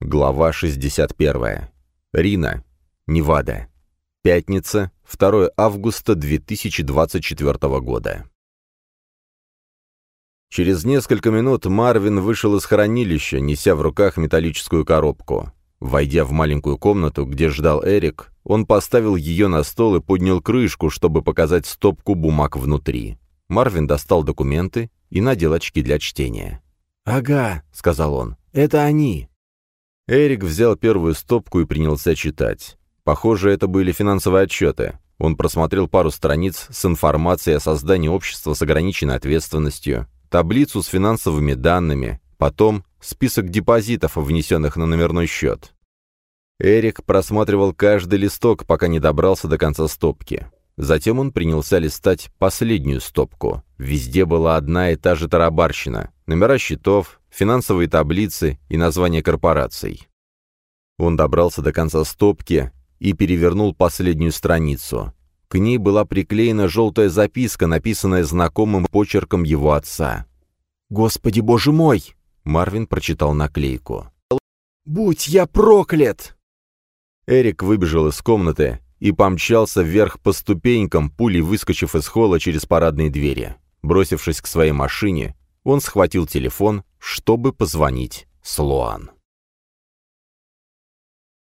Глава 61. Рина. Невада. Пятница, 2 августа 2024 года. Через несколько минут Марвин вышел из хранилища, неся в руках металлическую коробку. Войдя в маленькую комнату, где ждал Эрик, он поставил ее на стол и поднял крышку, чтобы показать стопку бумаг внутри. Марвин достал документы и надел очки для чтения. «Ага», — сказал он, — «это они». Эрик взял первую стопку и принялся читать. Похоже, это были финансовые отчеты. Он просмотрел пару страниц с информацией о создании общества с ограниченной ответственностью, таблицу с финансовыми данными, потом список депозитов, внесенных на номерной счет. Эрик просматривал каждый листок, пока не добрался до конца стопки. Затем он принялся листать последнюю стопку. Везде была одна и та же тарабарщина. Номера счетов, финансовые таблицы и названия корпораций. Он добрался до конца стопки и перевернул последнюю страницу. К ней была приклеена желтая записка, написанная знакомым почерком его отца. «Господи, боже мой!» — Марвин прочитал наклейку. «Будь я проклят!» Эрик выбежал из комнаты и помчался вверх по ступенькам, пулей выскочив из холла через парадные двери. Бросившись к своей машине, он схватил телефон, чтобы позвонить Слоан.